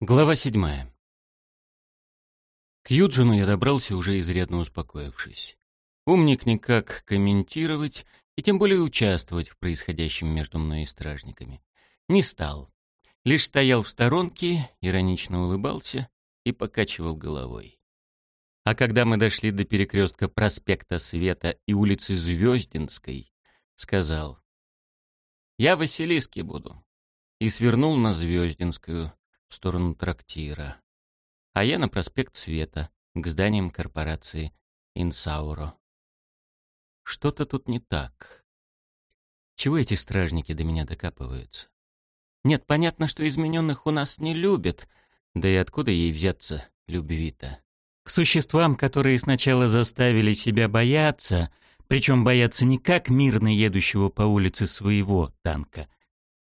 Глава седьмая. К Юджину я добрался уже изрядно успокоившись. Умник никак комментировать и тем более участвовать в происходящем между мной и стражниками. Не стал. Лишь стоял в сторонке, иронично улыбался и покачивал головой. А когда мы дошли до перекрестка проспекта Света и улицы Звездинской, сказал «Я в Василиске буду» и свернул на Звездинскую, в сторону трактира. А я на проспект Света, к зданиям корпорации Инсауро. Что-то тут не так. Чего эти стражники до меня докапываются? Нет, понятно, что измененных у нас не любят, да и откуда ей взяться любви-то? К существам, которые сначала заставили себя бояться, причем бояться не как мирно едущего по улице своего танка,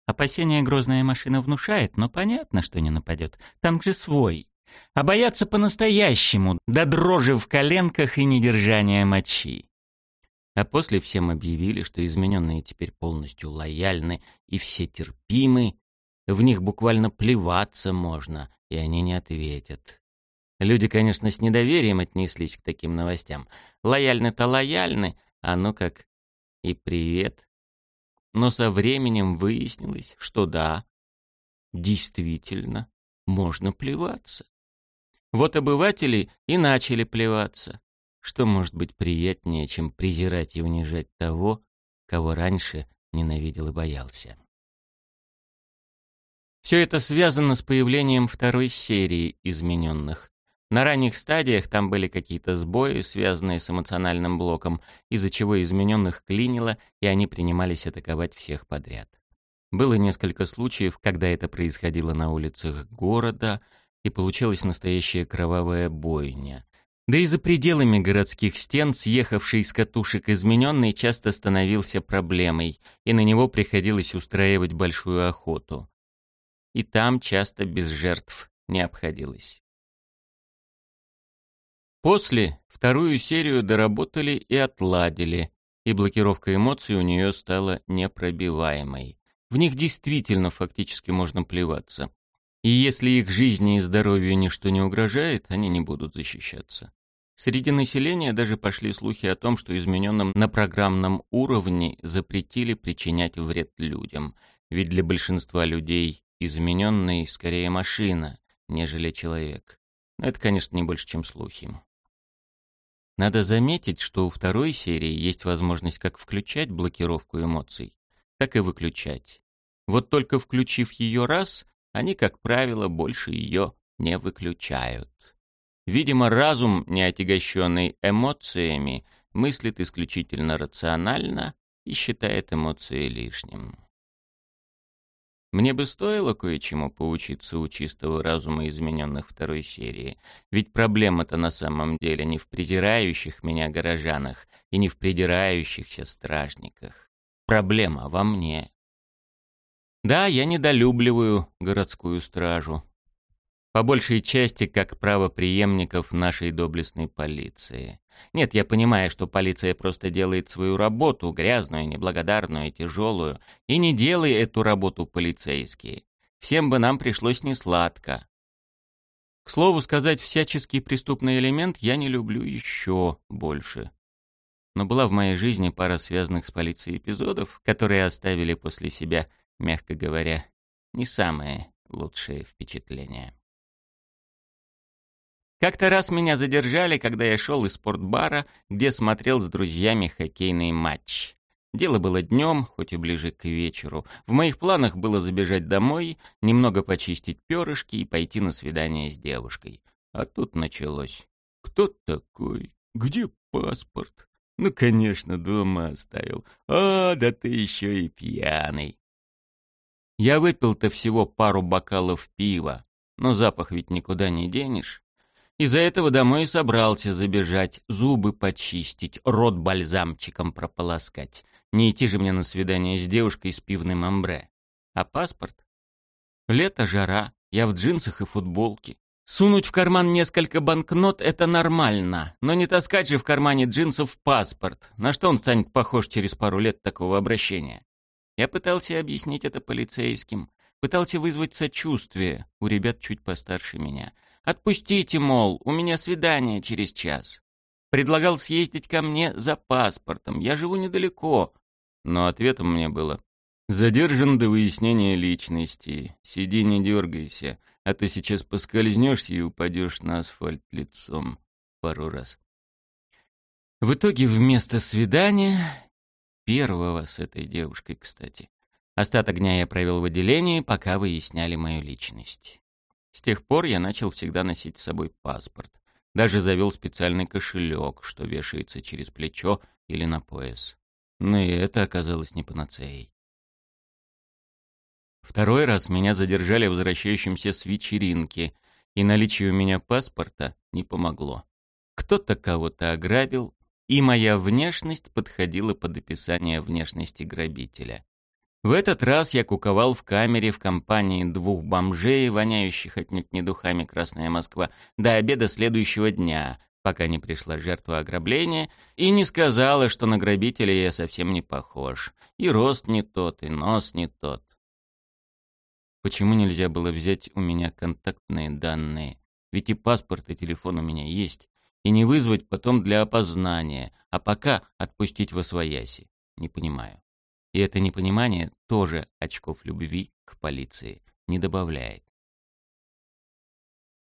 Опасения грозная машина внушает, но понятно, что не нападет. Танк же свой. А бояться по-настоящему, до дрожи в коленках и недержания мочи. А после всем объявили, что измененные теперь полностью лояльны и все терпимы, в них буквально плеваться можно, и они не ответят. Люди, конечно, с недоверием отнеслись к таким новостям. Лояльны-то лояльны, а ну как и привет. Но со временем выяснилось, что да, действительно, можно плеваться. Вот обыватели и начали плеваться. Что может быть приятнее, чем презирать и унижать того, кого раньше ненавидел и боялся? Все это связано с появлением второй серии измененных. На ранних стадиях там были какие-то сбои, связанные с эмоциональным блоком, из-за чего измененных клинило, и они принимались атаковать всех подряд. Было несколько случаев, когда это происходило на улицах города, и получалась настоящая кровавая бойня. Да и за пределами городских стен, съехавший с катушек измененный, часто становился проблемой, и на него приходилось устраивать большую охоту. И там часто без жертв не обходилось. После вторую серию доработали и отладили, и блокировка эмоций у нее стала непробиваемой. В них действительно фактически можно плеваться. И если их жизни и здоровью ничто не угрожает, они не будут защищаться. Среди населения даже пошли слухи о том, что измененным на программном уровне запретили причинять вред людям. Ведь для большинства людей измененный скорее машина, нежели человек. Но это, конечно, не больше, чем слухи. Надо заметить, что у второй серии есть возможность как включать блокировку эмоций, так и выключать. Вот только включив ее раз, они, как правило, больше ее не выключают. Видимо, разум, не отягощенный эмоциями, мыслит исключительно рационально и считает эмоции лишним. Мне бы стоило кое-чему поучиться у чистого разума измененных второй серии. Ведь проблема-то на самом деле не в презирающих меня горожанах и не в придирающихся стражниках. Проблема во мне. Да, я недолюбливаю городскую стражу по большей части как правоприемников нашей доблестной полиции. Нет, я понимаю, что полиция просто делает свою работу, грязную, неблагодарную, тяжелую, и не делай эту работу полицейские. Всем бы нам пришлось несладко. К слову сказать, всяческий преступный элемент я не люблю еще больше. Но была в моей жизни пара связанных с полицией эпизодов, которые оставили после себя, мягко говоря, не самые лучшие впечатления. Как-то раз меня задержали, когда я шел из спортбара, где смотрел с друзьями хоккейный матч. Дело было днем, хоть и ближе к вечеру. В моих планах было забежать домой, немного почистить перышки и пойти на свидание с девушкой. А тут началось. «Кто такой? Где паспорт?» «Ну, конечно, дома оставил. А, да ты еще и пьяный». Я выпил-то всего пару бокалов пива, но запах ведь никуда не денешь. Из-за этого домой и собрался забежать, зубы почистить, рот бальзамчиком прополоскать. Не идти же мне на свидание с девушкой с пивным амбре. А паспорт? Лето, жара, я в джинсах и футболке. Сунуть в карман несколько банкнот — это нормально, но не таскать же в кармане джинсов паспорт. На что он станет похож через пару лет такого обращения? Я пытался объяснить это полицейским. Пытался вызвать сочувствие у ребят чуть постарше меня. «Отпустите, мол, у меня свидание через час». Предлагал съездить ко мне за паспортом. Я живу недалеко. Но ответом мне было «Задержан до выяснения личности. Сиди, не дергайся, а то сейчас поскользнешься и упадешь на асфальт лицом пару раз». В итоге вместо свидания, первого с этой девушкой, кстати, остаток дня я провел в отделении, пока выясняли мою личность. С тех пор я начал всегда носить с собой паспорт. Даже завел специальный кошелек, что вешается через плечо или на пояс. Но и это оказалось не панацеей. Второй раз меня задержали возвращающимся с вечеринки, и наличие у меня паспорта не помогло. Кто-то кого-то ограбил, и моя внешность подходила под описание внешности грабителя. В этот раз я куковал в камере в компании двух бомжей, воняющих отнюдь не духами «Красная Москва», до обеда следующего дня, пока не пришла жертва ограбления, и не сказала, что на грабителя я совсем не похож. И рост не тот, и нос не тот. Почему нельзя было взять у меня контактные данные? Ведь и паспорт, и телефон у меня есть. И не вызвать потом для опознания, а пока отпустить во свояси. Не понимаю. И это непонимание тоже очков любви к полиции не добавляет.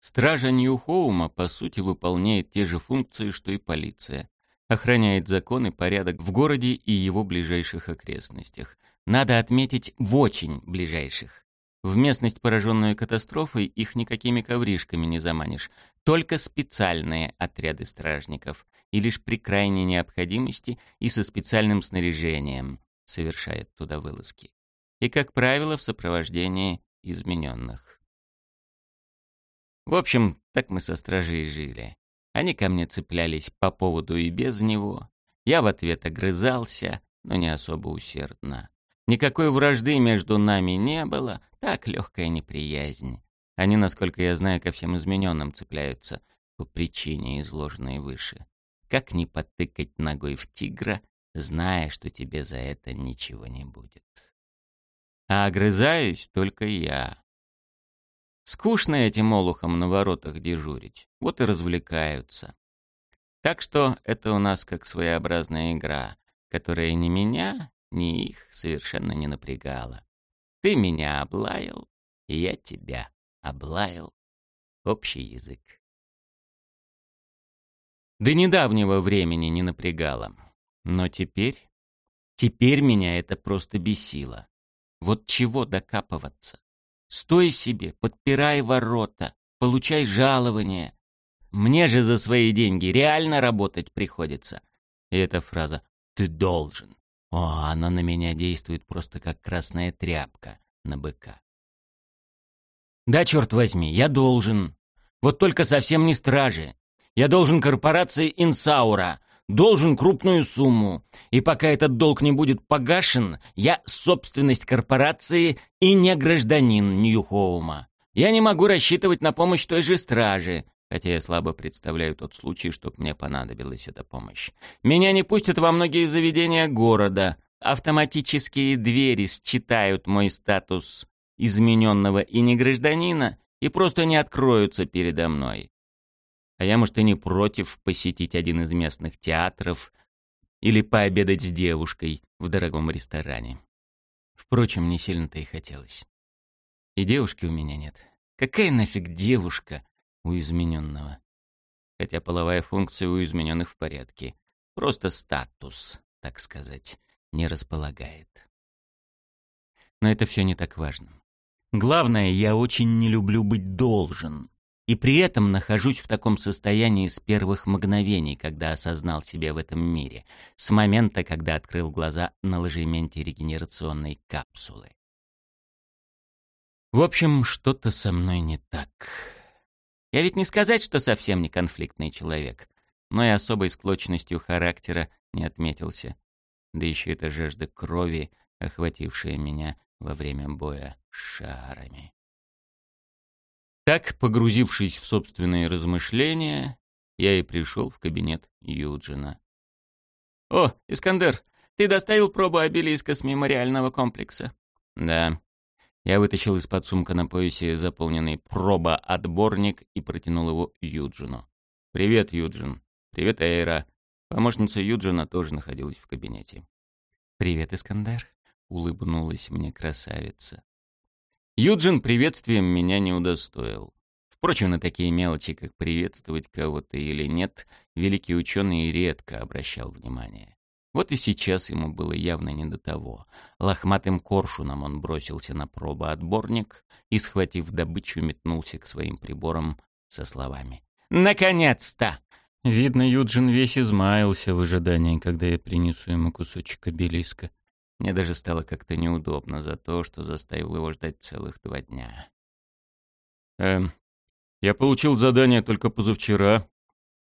Стража Нью-Хоума, по сути, выполняет те же функции, что и полиция. Охраняет закон и порядок в городе и его ближайших окрестностях. Надо отметить, в очень ближайших. В местность, пораженную катастрофой, их никакими ковришками не заманишь. Только специальные отряды стражников. И лишь при крайней необходимости и со специальным снаряжением совершает туда вылазки. И, как правило, в сопровождении измененных. В общем, так мы со стражей жили. Они ко мне цеплялись по поводу и без него. Я в ответ огрызался, но не особо усердно. Никакой вражды между нами не было, так легкая неприязнь. Они, насколько я знаю, ко всем измененным цепляются по причине, изложенной выше. Как не потыкать ногой в тигра, зная, что тебе за это ничего не будет. А огрызаюсь только я. Скучно этим олухам на воротах дежурить, вот и развлекаются. Так что это у нас как своеобразная игра, которая ни меня, ни их совершенно не напрягала. Ты меня облаял, и я тебя облаял. Общий язык. До недавнего времени не напрягало. Но теперь... Теперь меня это просто бесило. Вот чего докапываться? Стой себе, подпирай ворота, получай жалование. Мне же за свои деньги реально работать приходится. И эта фраза «ты должен». О, она на меня действует просто как красная тряпка на быка. Да, черт возьми, я должен. Вот только совсем не стражи. Я должен корпорации Инсаура, должен крупную сумму, и пока этот долг не будет погашен, я собственность корпорации и не гражданин Нью-Хоума. Я не могу рассчитывать на помощь той же стражи, хотя я слабо представляю тот случай, чтоб мне понадобилась эта помощь. Меня не пустят во многие заведения города. Автоматические двери считают мой статус измененного и не гражданина и просто не откроются передо мной. А я, может, и не против посетить один из местных театров или пообедать с девушкой в дорогом ресторане. Впрочем, не сильно-то и хотелось. И девушки у меня нет. Какая нафиг девушка у измененного? Хотя половая функция у измененных в порядке. Просто статус, так сказать, не располагает. Но это все не так важно. Главное, я очень не люблю быть должен. И при этом нахожусь в таком состоянии с первых мгновений, когда осознал себя в этом мире, с момента, когда открыл глаза на ложементе регенерационной капсулы. В общем, что-то со мной не так. Я ведь не сказать, что совсем не конфликтный человек, но и особой склочностью характера не отметился. Да еще эта жажда крови, охватившая меня во время боя с шарами. Так, погрузившись в собственные размышления, я и пришел в кабинет Юджина. «О, Искандер, ты доставил пробу обелиска с мемориального комплекса?» «Да. Я вытащил из-под сумка на поясе заполненный проба-отборник и протянул его Юджину. «Привет, Юджин. Привет, Эйра». Помощница Юджина тоже находилась в кабинете. «Привет, Искандер», — улыбнулась мне красавица. Юджин приветствием меня не удостоил. Впрочем, на такие мелочи, как приветствовать кого-то или нет, великий ученый редко обращал внимание. Вот и сейчас ему было явно не до того. Лохматым коршуном он бросился на пробоотборник и, схватив добычу, метнулся к своим приборам со словами. «Наконец-то!» Видно, Юджин весь измаялся в ожидании, когда я принесу ему кусочек обелиска. Мне даже стало как-то неудобно за то, что заставил его ждать целых два дня. «Эм, я получил задание только позавчера,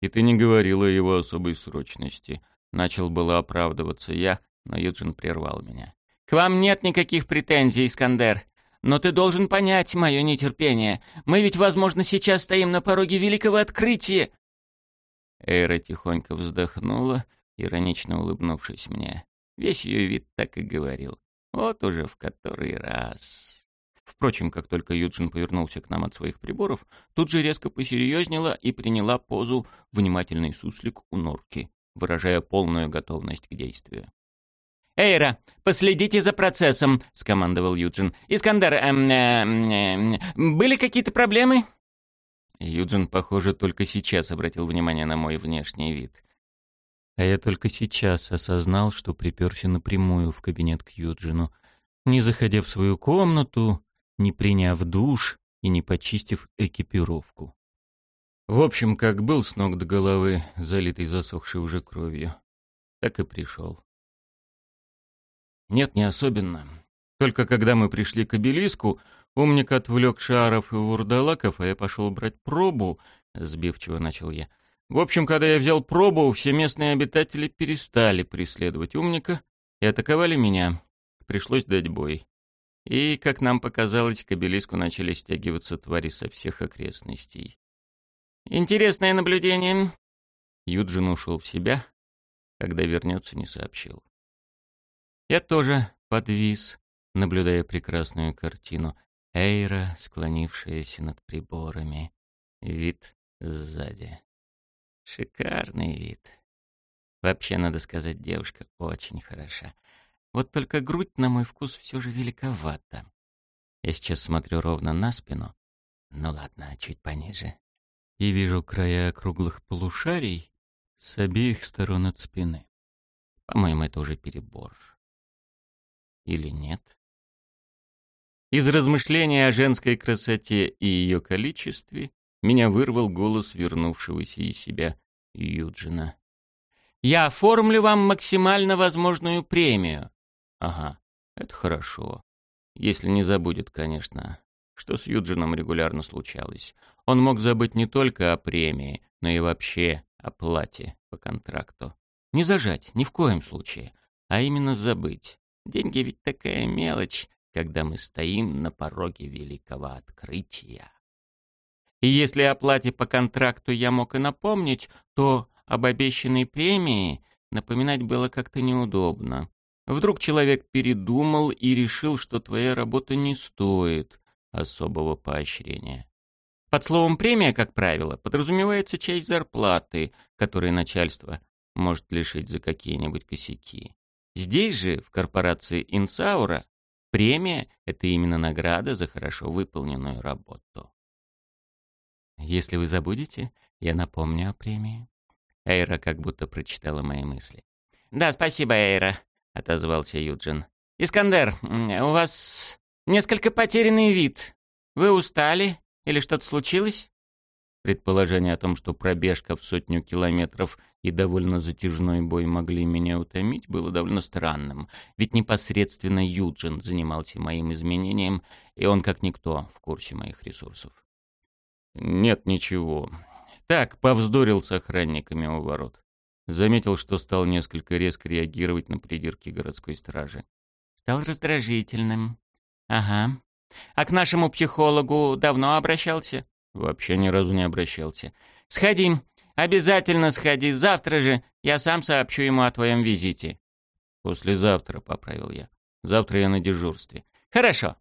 и ты не говорила о его особой срочности. Начал было оправдываться я, но Юджин прервал меня. «К вам нет никаких претензий, Искандер. Но ты должен понять мое нетерпение. Мы ведь, возможно, сейчас стоим на пороге великого открытия». Эйра тихонько вздохнула, иронично улыбнувшись мне. Весь ее вид так и говорил. Вот уже в который раз. Впрочем, как только Юджин повернулся к нам от своих приборов, тут же резко посерьезнела и приняла позу внимательный суслик у норки, выражая полную готовность к действию. «Эйра, последите за процессом», — скомандовал Юджин. «Искандер, эм, э, э, были какие-то проблемы?» Юджин, похоже, только сейчас обратил внимание на мой внешний вид. А я только сейчас осознал, что приперся напрямую в кабинет к Юджину, не заходя в свою комнату, не приняв душ и не почистив экипировку. В общем, как был с ног до головы, залитый засохшей уже кровью, так и пришел. Нет, не особенно. Только когда мы пришли к обелиску, умник отвлек шаров и вурдалаков, а я пошел брать пробу, сбивчиво начал я. В общем, когда я взял пробу, все местные обитатели перестали преследовать умника и атаковали меня. Пришлось дать бой. И, как нам показалось, к обелиску начали стягиваться твари со всех окрестностей. «Интересное наблюдение». Юджин ушел в себя, когда вернется, не сообщил. Я тоже подвис, наблюдая прекрасную картину. Эйра, склонившаяся над приборами. Вид сзади. Шикарный вид. Вообще, надо сказать, девушка очень хороша. Вот только грудь, на мой вкус, все же великовата. Я сейчас смотрю ровно на спину. Ну ладно, чуть пониже. И вижу края круглых полушарий с обеих сторон от спины. По-моему, это уже перебор. Или нет? Из размышления о женской красоте и ее количестве меня вырвал голос вернувшегося из себя Юджина. «Я оформлю вам максимально возможную премию. Ага, это хорошо. Если не забудет, конечно, что с Юджином регулярно случалось. Он мог забыть не только о премии, но и вообще о плате по контракту. Не зажать, ни в коем случае, а именно забыть. Деньги ведь такая мелочь, когда мы стоим на пороге великого открытия. И если о плате по контракту я мог и напомнить, то об обещанной премии напоминать было как-то неудобно. Вдруг человек передумал и решил, что твоя работа не стоит особого поощрения. Под словом «премия», как правило, подразумевается часть зарплаты, которой начальство может лишить за какие-нибудь косяки. Здесь же, в корпорации Инсаура, премия — это именно награда за хорошо выполненную работу. Если вы забудете, я напомню о премии. Эйра как будто прочитала мои мысли. «Да, спасибо, Эйра», — отозвался Юджин. «Искандер, у вас несколько потерянный вид. Вы устали? Или что-то случилось?» Предположение о том, что пробежка в сотню километров и довольно затяжной бой могли меня утомить, было довольно странным. Ведь непосредственно Юджин занимался моим изменением, и он, как никто, в курсе моих ресурсов. «Нет, ничего. Так, повздорил с охранниками у ворот. Заметил, что стал несколько резко реагировать на придирки городской стражи. Стал раздражительным. Ага. А к нашему психологу давно обращался? Вообще ни разу не обращался. Сходи. Обязательно сходи. Завтра же я сам сообщу ему о твоем визите. Послезавтра, поправил я. Завтра я на дежурстве. Хорошо.